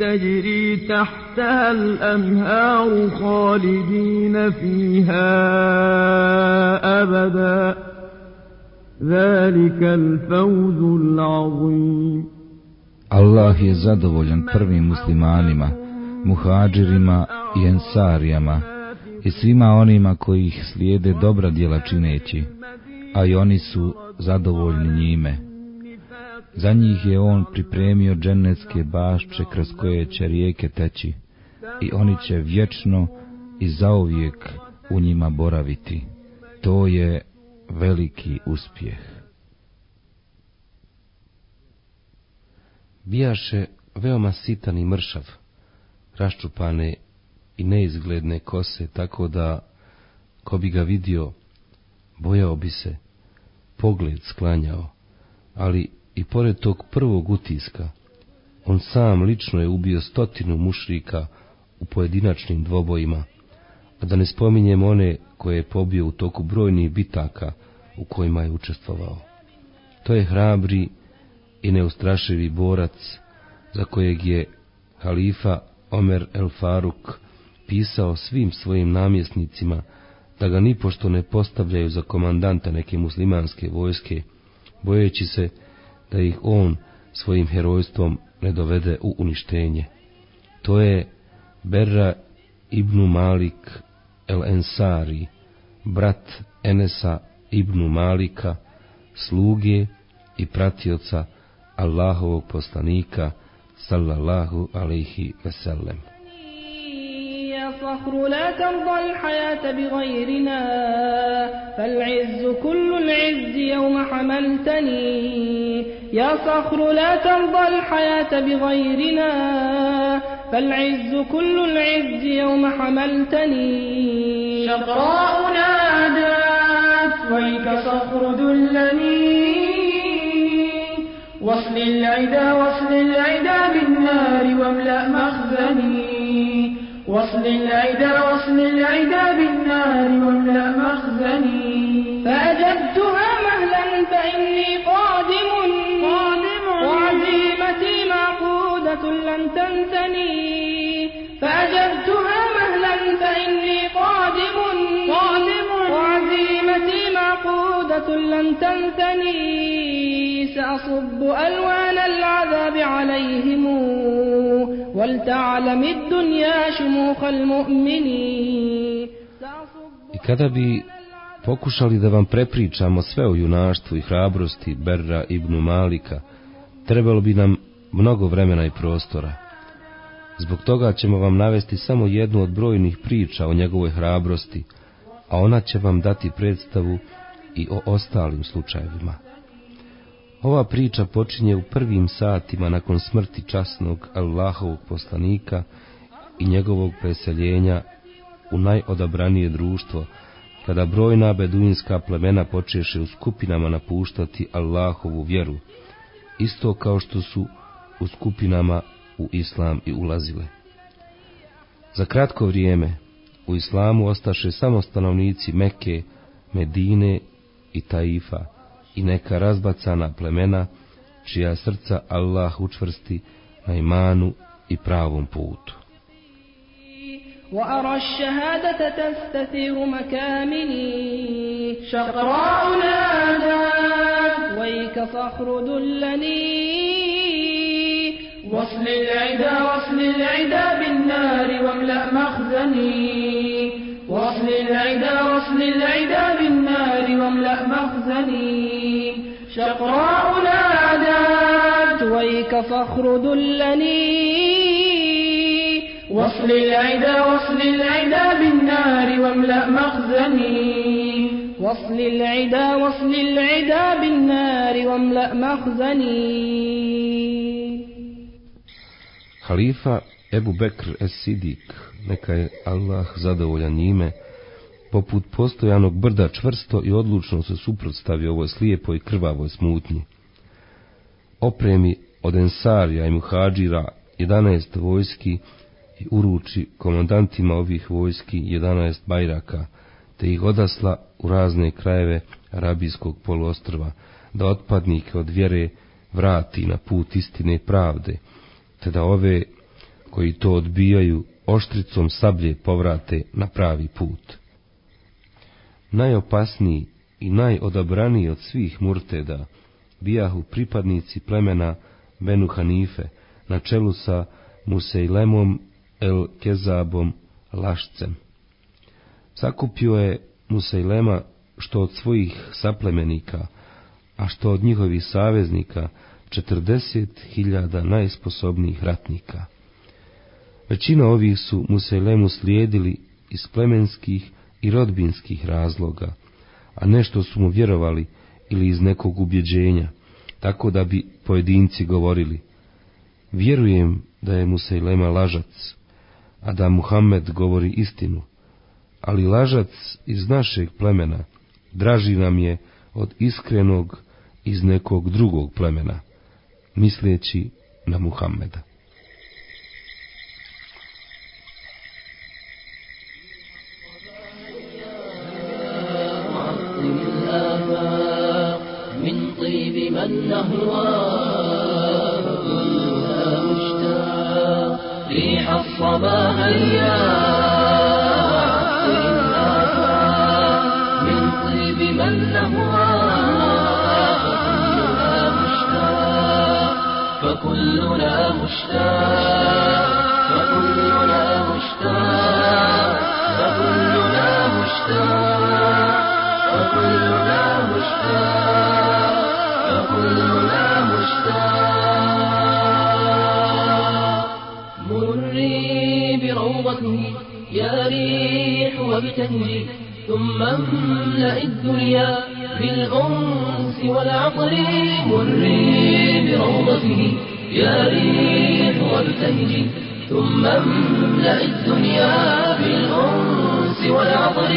تجري تحتها الأنهار خالدين فيها أبدا ذلك الفوز العظيم Allah je zadovoljan prvim muslimanima, muhađirima i ensarijama i svima onima koji ih slijede dobra djela čineći, a i oni su zadovoljni njime. Za njih je on pripremio dženecke bašče kroz koje će rijeke teći i oni će vječno i zauvijek u njima boraviti. To je veliki uspjeh. Bijaše veoma sitan i mršav, raščupane i neizgledne kose, tako da, ko bi ga vidio, bojao bi se, pogled sklanjao, ali i pored tog prvog utiska, on sam lično je ubio stotinu mušrika u pojedinačnim dvobojima, a da ne spominjem one koje je pobio u toku brojnih bitaka u kojima je učestvovao. To je hrabri i neustrašivi borac za kojeg je halifa Omer el Faruk pisao svim svojim namjesnicima da ga nipošto ne postavljaju za komandanta neke muslimanske vojske, bojeći se da ih on svojim herojstvom ne dovede u uništenje. To je Berra ibn Malik el Ensari, brat Enesa ibn Malika, sluge i pratioca Allahovog poslanika, sallallahu alaihi veselem. يا صخر لا ترضى الحياة بغيرنا فالعز كل العز يوم حملتني. يا صخر لا ترضى الحياة بغيرنا فالعز كل العز يوم حملتني. شقراء نادت ويك صخر دلني. وصل العدا وصل العدا بالنار واملأ مخزني. وصل العدا وصل العدا بالنار واملأ مخزني. فأجبتها مهلا فإني قادم. قادم. وعزيمتي معقودة لن تنثني فأجبتها مهلا فإني قادم. قادم. وعزيمتي معقودة لن تنثني سأصب ألوان العذاب عليهم. I kada bi pokušali da vam prepričamo sve o junaštvu i hrabrosti Berra ibn Malika, trebalo bi nam mnogo vremena i prostora. Zbog toga ćemo vam navesti samo jednu od brojnih priča o njegovoj hrabrosti, a ona će vam dati predstavu i o ostalim slučajevima. Ova priča počinje u prvim satima nakon smrti časnog Allahovog poslanika i njegovog preseljenja u najodabranije društvo, kada brojna beduinska plemena počeše u skupinama napuštati Allahovu vjeru, isto kao što su u skupinama u islam i ulazile. Za kratko vrijeme u islamu ostaše samo stanovnici Meke, Medine i Taifa i neka razbacana plemena čija srca Allah učvrsti na imanu i pravom putu. وأرى الشهادة تستثير مكامني. شقراء نادت ويك صخر دلني. وصل العدا وصل العدا بالنار واملأ مخزني. وصل العدا وصل العدا بالنار واملأ مخزني. شقراء نادت ويك صخر دلني وصل العدا وصل العدا بالنار واملأ مخزني. وصل العدا وصل العدا بالنار واملأ مخزني. Halifa Ebu Bekr es Sidik, neka je Allah zadovoljan njime, poput postojanog brda čvrsto i odlučno se suprotstavio ovoj slijepoj krvavoj smutnji. Opremi od Ensarija i Muhađira 11 vojski i uruči komandantima ovih vojski 11 bajraka, te ih odasla u razne krajeve Arabijskog poluostrva, da otpadnike od vjere vrati na put istine pravde, te da ove koji to odbijaju oštricom sablje povrate na pravi put. Najopasniji i najodabraniji od svih murteda bijahu pripadnici plemena Benu Hanife na čelu sa Musejlemom el Kezabom Lašcem. Sakupio je Musejlema što od svojih saplemenika, a što od njihovih saveznika četrdeset hiljada najsposobnijih ratnika. Većina ovih su Musejlemu slijedili iz plemenskih i rodbinskih razloga, a nešto su mu vjerovali ili iz nekog ubjeđenja, tako da bi pojedinci govorili, vjerujem da je Musejlema lažac, a da Muhammed govori istinu, ali lažac iz našeg plemena draži nam je od iskrenog iz nekog drugog plemena, misleći na Muhammeda. من نهواه كلها مشتاق ريح الصبا هيا من طيب من نهواه كلها مشتاق فكلنا مشتاق فكلنا مشتاق فكلنا مشتاق فكلنا مشتاق وابتهجي ثم املأ الدنيا بالأنس والعطر مري بروضته. يا ريح وابتهجي ثم املأ الدنيا بالأنس والعطر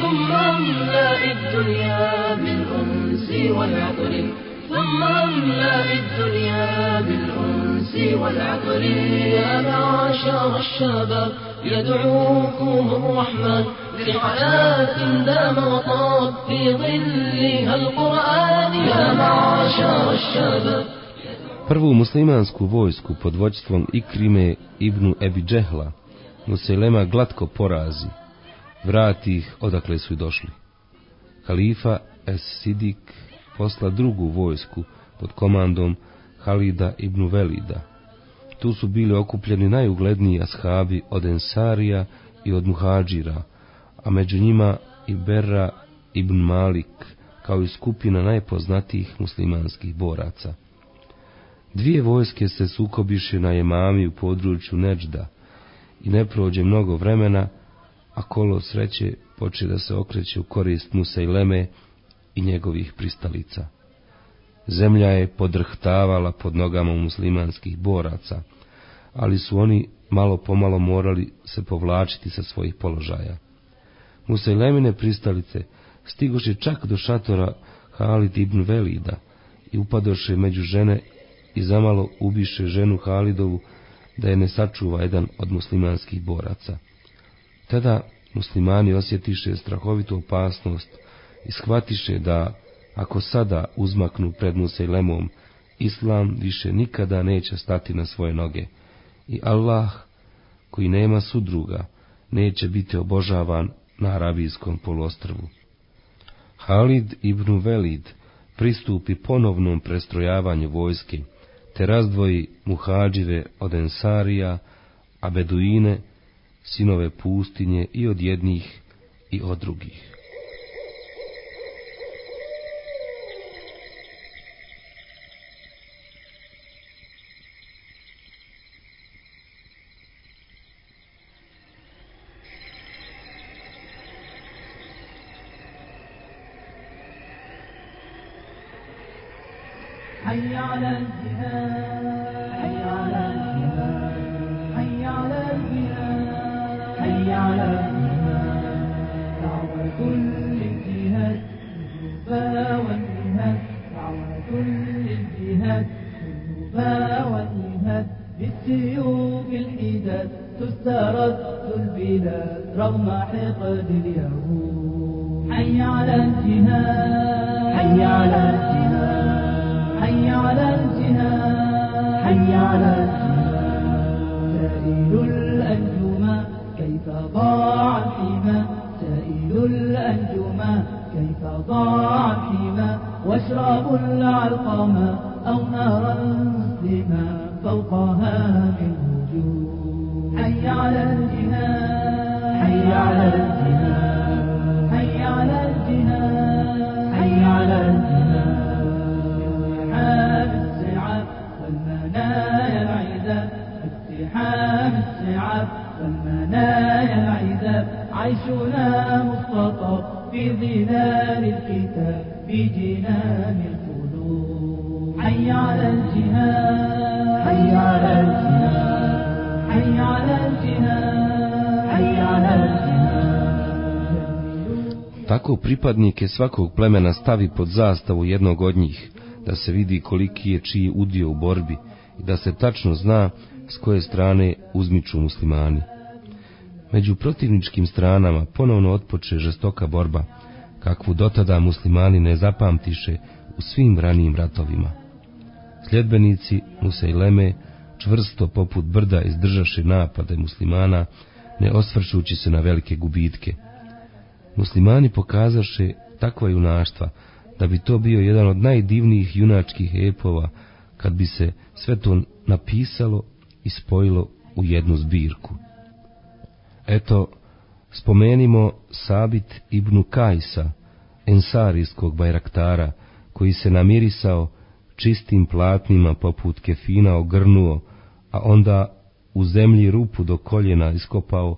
ثم املأ الدنيا بالأنس والعطر ثم املأ الدنيا بالأنس والعطر يا معشر الشباب يدعوكم الرحمن. لحياة دام وطاب في ظلها القرآن يا معشر الشباب Prvu muslimansku vojsku pod vođstvom Ikrime ibn Ebi Džehla Muselema glatko porazi, vrati ih odakle su i došli. Halifa Es Sidik posla drugu vojsku pod komandom Halida ibn Velida. Tu su bili okupljeni najugledniji ashabi od Ensarija i od Muhađira, a među njima i Berra ibn Malik, kao i skupina najpoznatijih muslimanskih boraca. Dvije vojske se sukobiše na jemami u području Neđda i ne prođe mnogo vremena, a kolo sreće poče da se okreće u korist Musa i Leme i njegovih pristalica. Zemlja je podrhtavala pod nogama muslimanskih boraca, ali su oni malo pomalo morali se povlačiti sa svojih položaja. Musa i Lemine pristalice stigoše čak do šatora Halid ibn Velida i upadoše među žene i zamalo ubiše ženu Halidovu da je ne sačuva jedan od muslimanskih boraca. Tada muslimani osjetiše strahovitu opasnost i shvatiše da, ako sada uzmaknu pred Musa i Lemom, Islam više nikada neće stati na svoje noge i Allah, koji nema sudruga, neće biti obožavan na Arabijskom poluostrvu. Halid ibn Velid pristupi ponovnom prestrojavanju vojske, te razdvoji muhađire od Ensarija, a Beduine, sinove pustinje i od jednih i od drugih. ما حقد اليوم. Pripadnike svakog plemena stavi pod zastavu jednog od njih, da se vidi koliki je čiji udio u borbi i da se tačno zna s koje strane uzmiču muslimani. Među protivničkim stranama ponovno otpoče žestoka borba, kakvu dotada muslimani ne zapamtiše u svim ranijim ratovima. Sljedbenici Musejleme čvrsto poput brda izdržaše napade muslimana, ne osvršući se na velike gubitke. Muslimani pokazaše takva junaštva, da bi to bio jedan od najdivnijih junačkih epova, kad bi se sve to napisalo i spojilo u jednu zbirku. Eto, spomenimo Sabit ibn Kajsa, ensarijskog bajraktara, koji se namirisao čistim platnima poput kefina ogrnuo, a onda u zemlji rupu do koljena iskopao,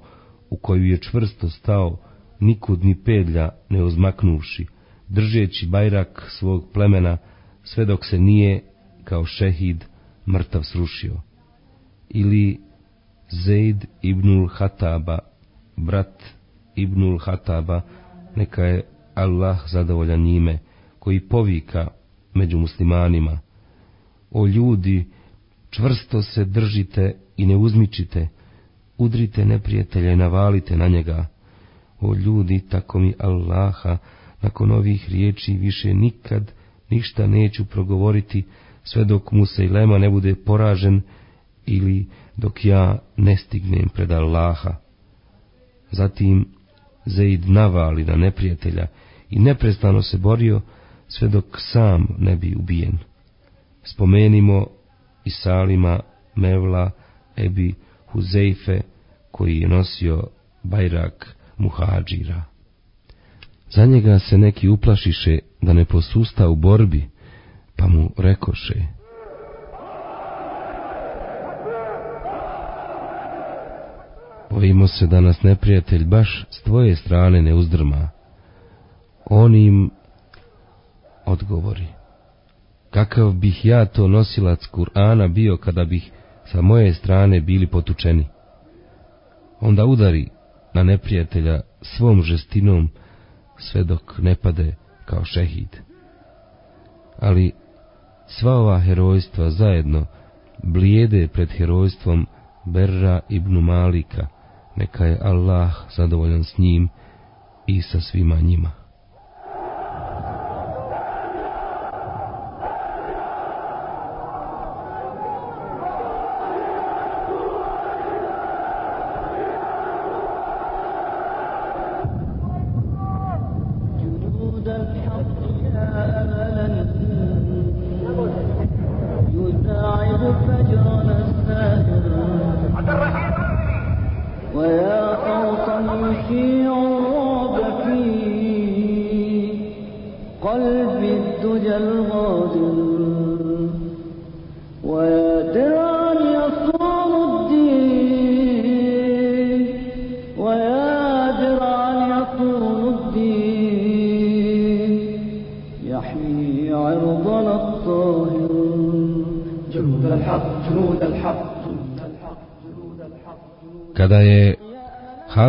u koju je čvrsto stao, nikud ni pedlja ne uzmaknuvši, držeći bajrak svog plemena, sve dok se nije, kao šehid, mrtav srušio. Ili Zeid ibnul Hataba, brat ibnul Hataba, neka je Allah zadovoljan njime, koji povika među muslimanima. O ljudi, čvrsto se držite i ne uzmičite, udrite neprijatelja i navalite na njega. O ljudi, tako mi Allaha, nakon ovih riječi više nikad ništa neću progovoriti, sve dok mu se lema ne bude poražen ili dok ja ne stignem pred Allaha. Zatim Zeid navali na neprijatelja i neprestano se borio sve dok sam ne bi ubijen. Spomenimo i Salima Mevla Ebi Huzeife koji je nosio bajrak muhađira. Za njega se neki uplašiše da ne posusta u borbi, pa mu rekoše. Bojimo se da nas neprijatelj baš s tvoje strane ne uzdrma. On im odgovori. Kakav bih ja to nosilac Kur'ana bio kada bih sa moje strane bili potučeni? Onda udari na neprijatelja svom žestinom sve dok ne pade kao šehid. Ali sva ova herojstva zajedno blijede pred herojstvom Berra ibn Malika, neka je Allah zadovoljan s njim i sa svima njima.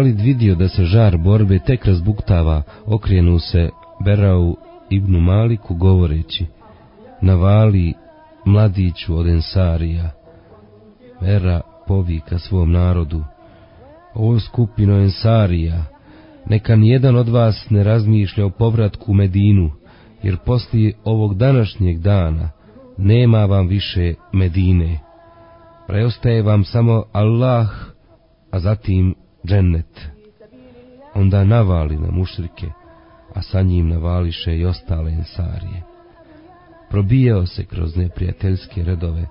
Halid vidio da se žar borbe tek razbuktava, okrenu se Berau ibn Maliku govoreći, navali mladiću od Ensarija. Vera povika svom narodu, o skupino Ensarija, neka nijedan od vas ne razmišlja o povratku u Medinu, jer poslije ovog današnjeg dana nema vam više Medine. Preostaje vam samo Allah, a zatim džennet. Onda navali na mušrike, a sa njim navališe i ostale ensarije. Probijao se kroz neprijateljske redove,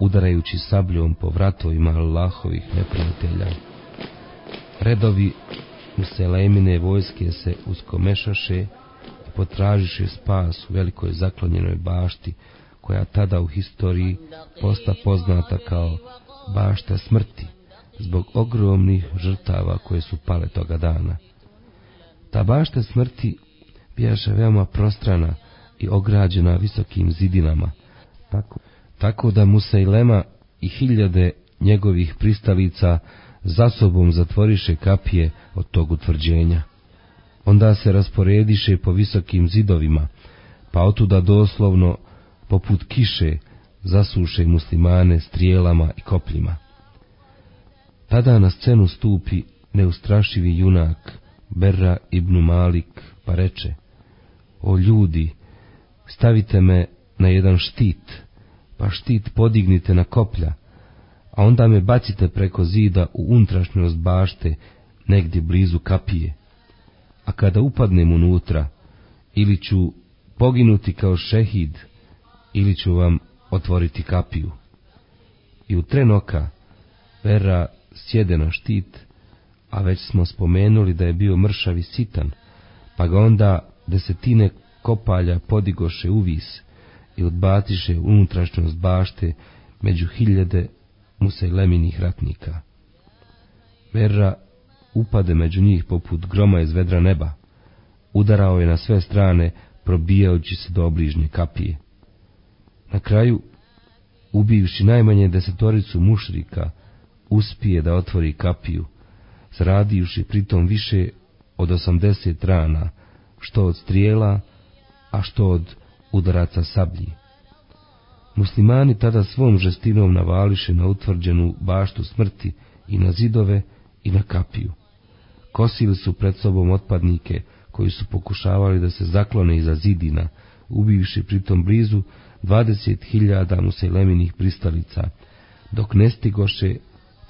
udarajući sabljom po vratovima Allahovih neprijatelja. Redovi Muselemine vojske se uskomešaše i potražiše spas u velikoj zaklonjenoj bašti, koja tada u historiji posta poznata kao bašta smrti, zbog ogromnih žrtava koje su pale toga dana. Ta bašta smrti bijaše veoma prostrana i ograđena visokim zidinama, tako, tako da Musailema i hiljade njegovih pristalica za sobom zatvoriše kapije od tog utvrđenja. Onda se rasporediše po visokim zidovima, pa otuda doslovno, poput kiše, zasuše muslimane strijelama i kopljima. Tada na scenu stupi neustrašivi junak Berra ibn Malik, pa reče, o ljudi, stavite me na jedan štit, pa štit podignite na koplja, a onda me bacite preko zida u unutrašnjost bašte, negdje blizu kapije. A kada upadnem unutra, ili ću poginuti kao šehid, ili ću vam otvoriti kapiju. I u tren oka Vera sjede na štit, a već smo spomenuli da je bio mršav i sitan, pa ga onda desetine kopalja podigoše uvis i odbatiše unutrašnjost bašte među hiljade Musejleminih ratnika. Verra upade među njih poput groma iz vedra neba, udarao je na sve strane, probijajući se do obližnje kapije. Na kraju, ubivši najmanje desetoricu mušrika, uspije da otvori kapiju, zradivši pritom više od osamdeset rana, što od strijela, a što od udaraca sablji. Muslimani tada svom žestinom navališe na utvrđenu baštu smrti i na zidove i na kapiju. Kosili su pred sobom otpadnike koji su pokušavali da se zaklone iza zidina, ubivši pritom blizu dvadeset hiljada museleminih pristalica, dok ne stigoše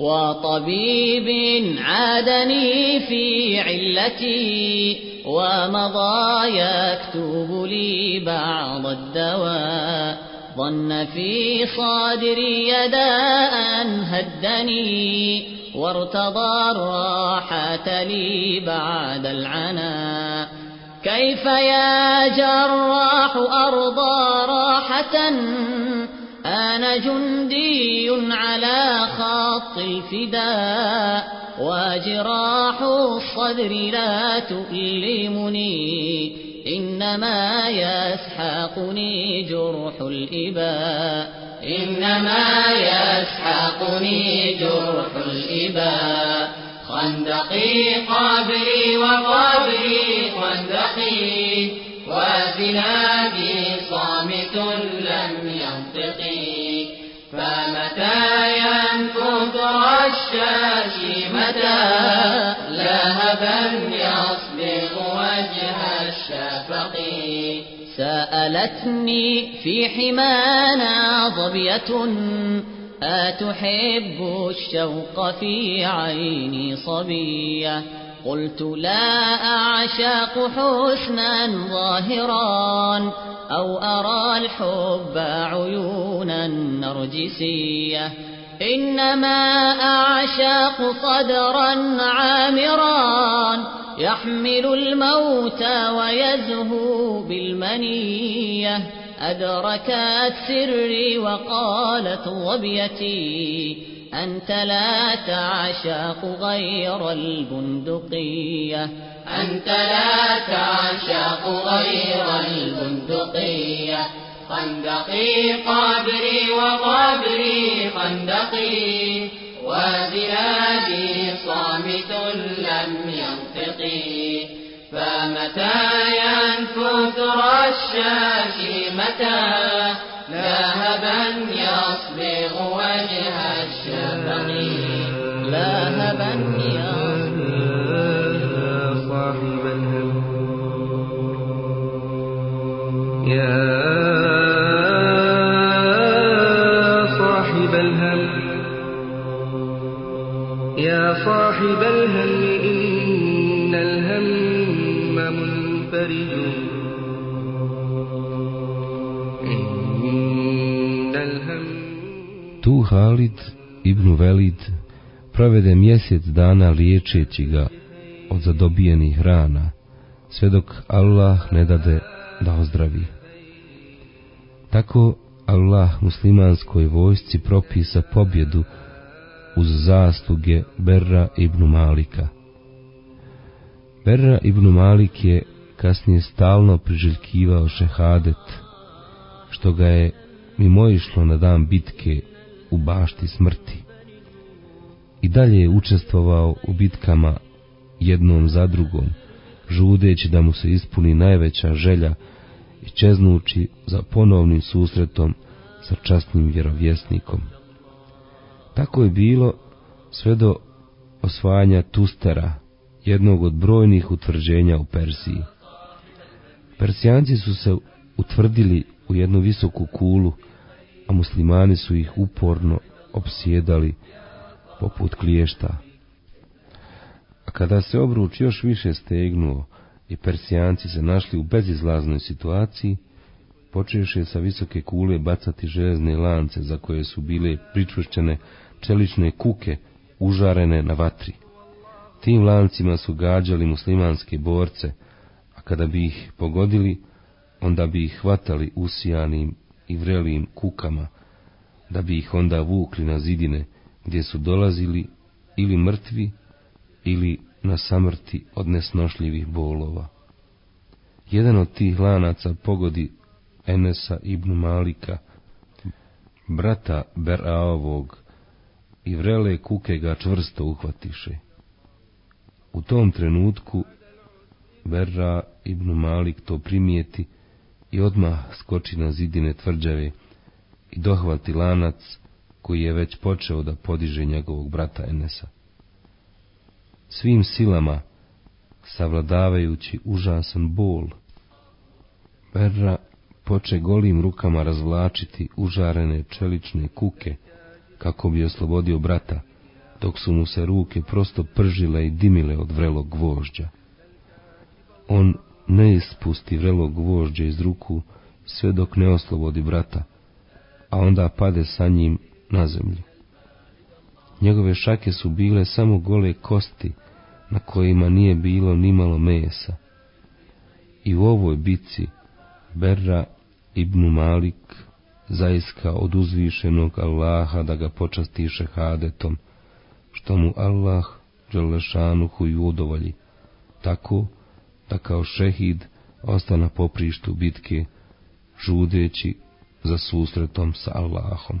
وطبيب عادني في علتي ومضى يكتب لي بعض الدواء. ظن في صادري داء هدني وارتضى الراحة لي بعد العنا. كيف يا جراح أرضى راحة أنا جندي على خط الفداء وجراح الصدر لا تؤلمني إنما يسحقني جرح الإباء. إنما يسحقني جرح الإباء. خندقي قبري وقبري خندقي وزنادي رشاش متى لهبا يصبغ وجه الشفق. سألتني في حمانا ظبية أتحب الشوق في عيني صبية؟ قلت لا أعشاق حسنا ظاهرا أو أرى الحب عيونا نرجسية. إنما أعشاق صدرا عامرا يحمل الموت ويزهو بالمنية. أدركت سري وقالت ظبيتي أنت لا تعشق غير البندقية. أنت لا تعشق غير البندقية. خندقي قبري وقبري خندقي. وزنادي صامت لم ينطقي. فمتى ينفث رشاشي متى لاهبا يصبغ وجه صاحب الهم إن الهم منفرج إن الهم Tu Halid ibn Velid provede mjesec dana liječeći ga od zadobijenih rana, sve dok Allah ne dade da ozdravi. Tako Allah muslimanskoj vojsci propisa pobjedu uz zasluge Berra ibn Malika. Berra ibn Malik je kasnije stalno priželjkivao šehadet, što ga je mimoišlo na dan bitke u bašti smrti. I dalje je učestvovao u bitkama jednom za drugom, žudeći da mu se ispuni najveća želja i čeznući za ponovnim susretom sa časnim vjerovjesnikom. Tako je bilo sve do osvajanja Tustera, jednog od brojnih utvrđenja u Persiji. Persijanci su se utvrdili u jednu visoku kulu, a muslimani su ih uporno opsjedali poput kliješta. A kada se obruč još više stegnuo i Persijanci se našli u bezizlaznoj situaciji, počeše sa visoke kule bacati železne lance za koje su bile pričvršćene čelične kuke užarene na vatri. Tim lancima su gađali muslimanske borce, a kada bi ih pogodili, onda bi ih hvatali usijanim i vrelim kukama, da bi ih onda vukli na zidine, gdje su dolazili ili mrtvi, ili na samrti od nesnošljivih bolova. Jedan od tih lanaca pogodi Enesa ibn Malika, brata Beraovog, i vrele kuke ga čvrsto uhvatiše. U tom trenutku Berra ibn Malik to primijeti i odmah skoči na zidine tvrđave i dohvati lanac koji je već počeo da podiže njegovog brata Enesa. Svim silama, savladavajući užasan bol, Berra poče golim rukama razvlačiti užarene čelične kuke kako bi oslobodio brata, dok su mu se ruke prosto pržile i dimile od vrelog gvožđa. On ne ispusti vrelo gvožđe iz ruku sve dok ne oslobodi brata, a onda pade sa njim na zemlju. Njegove šake su bile samo gole kosti, na kojima nije bilo ni malo mesa. I u ovoj bici Berra ibn Malik zaiska od uzvišenog Allaha da ga počasti šehadetom, što mu Allah Đalešanuhu i udovolji, tako da kao šehid ostana poprištu bitke, žudeći za susretom sa Allahom.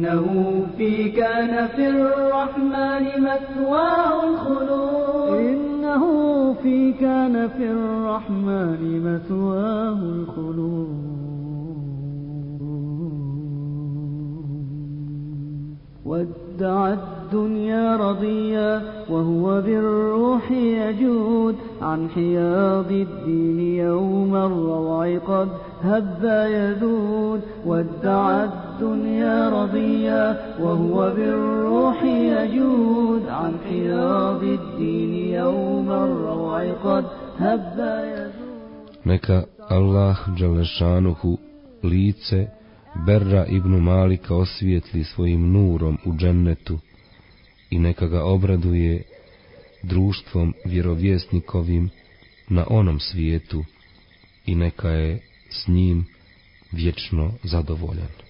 إنه في كان في الرحمن مثواه الخلود. إنه في كان في الرحمن مثواه الخلود. ودعت الدنيا رضيا وهو بالروح يجود عن حياض الدين يوم الروع قد هب يذود وادعى الدنيا رضيا وهو بالروح يجود عن حياض الدين يوم الروع قد هب يذود Neka Allah Đalešanuhu lice Berra ibn Malika osvijetli svojim nurom u džennetu i neka ga obraduje društvom vjerovjesnikovim na onom svijetu i neka je s njim vječno zadovoljan.